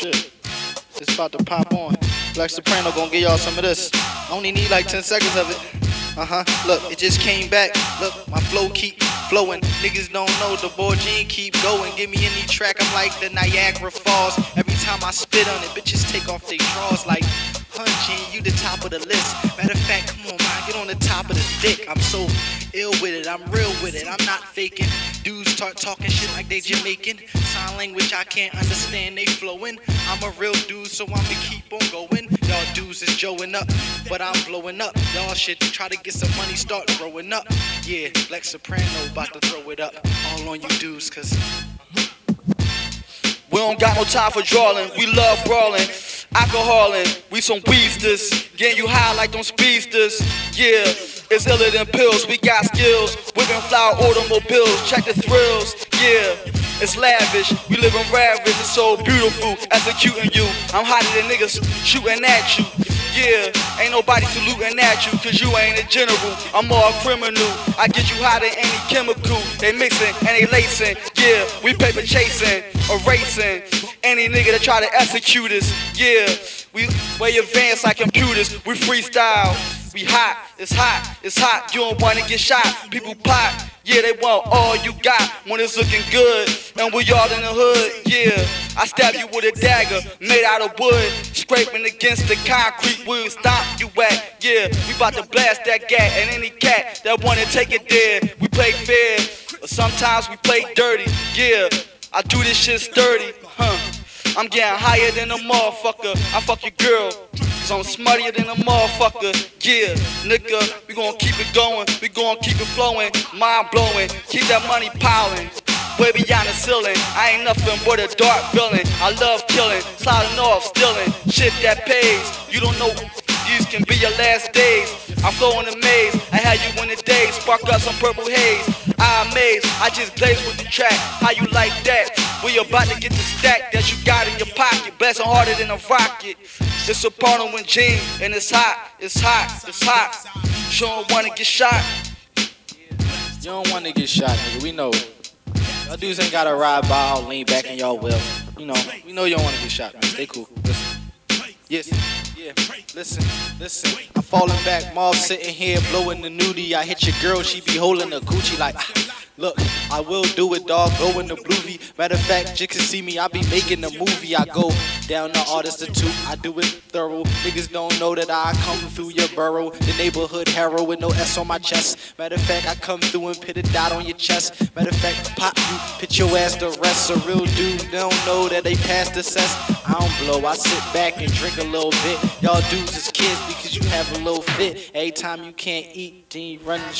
shit. It's about to pop on. Black Soprano gonna give y'all some of this. I only need like 10 seconds of it. Uh huh. Look, it just came back. Look, my flow keep flowing. Niggas don't know the boy Gene keep going. Give me any track, I'm like the Niagara Falls. Every time I spit on it, bitches take off their drawers like, Gene, you the top of the list. Matter of fact, come on, man, get on the top of the dick. I'm so ill with it, I'm real with it, I'm not faking. Dudes start talking shit like they Jamaican. Sign language I can't understand, they flowing. I'm a real dude, so I'ma keep on going. Y'all dudes is joing up, but I'm blowing up. Y'all should try to get some money, start growing up. Yeah, Black Soprano about to throw it up. All on you dudes, cause We don't got no time for drawing, we love brawling. Alcoholing, we some weedsters, getting you high like them speedsters. Yeah, it's iller than pills, we got skills. Whipping flower automobiles, check the thrills. Yeah, it's lavish, we living ravish, it's so beautiful, executing you. I'm hotter than niggas shooting at you. Yeah, ain't nobody saluting at you, cause you ain't a general. I'm more a criminal. I get you hotter than any chemical. They mixing and they lacing. Yeah, we paper chasing, erasing. Any nigga that try to execute us. Yeah, we way advanced like computers. We freestyle. We hot, it's hot, it's hot. You don't wanna get shot. People pop. Yeah, they want all you got when it's looking good. And we all in the hood, yeah. I stab you with a dagger made out of wood. Scraping against the concrete We'll stop you at. Yeah, we about to blast that gat. And any cat that wanna take it there, we play fair. Or sometimes we play dirty, yeah. I do this shit sturdy, huh? I'm getting higher than a motherfucker. I fuck your girl. I'm smarter than a motherfucker. Yeah, nigga, we gon' keep it going. We gon' keep it flowing. Mind blowing. Keep that money piling. Way beyond the ceiling. I ain't nothing but a dark villain. I love killing, sliding off, stealing. Shit that pays. You don't know these can be your last days. I'm flowing the maze. I had you in the days. Spark up some purple haze. I amaze. I just glaze with the track. How you like that? We about to get the stack that you got in your pocket. Blasting harder than a rocket. It's a Soprano and Gene, and it's hot, it's hot, it's hot. You don't wanna get shot. you don't wanna get shot, nigga. We know it. Y'all dudes ain't gotta ride by all lean back in y'all will. You know, we know you don't wanna get shot, man. Stay cool. Listen. Yes, yeah. Listen, listen. I'm falling back, mob sitting here blowing the nudie. I hit your girl, she be holding the Gucci like. ah. Look, I will do it, dog. Go in the groovy. Matter of fact, you can see me. I be making a movie. I go down the artist institute. I do it thorough. Niggas don't know that I come through your borough. The neighborhood hero with no S on my chest. Matter of fact, I come through and put a dot on your chest. Matter of fact, pop you, put your ass to rest. A real dude don't know that they passed the cess. I don't blow. I sit back and drink a little bit. Y'all dudes is kids because you have a little fit. Every time you can't eat, then you run the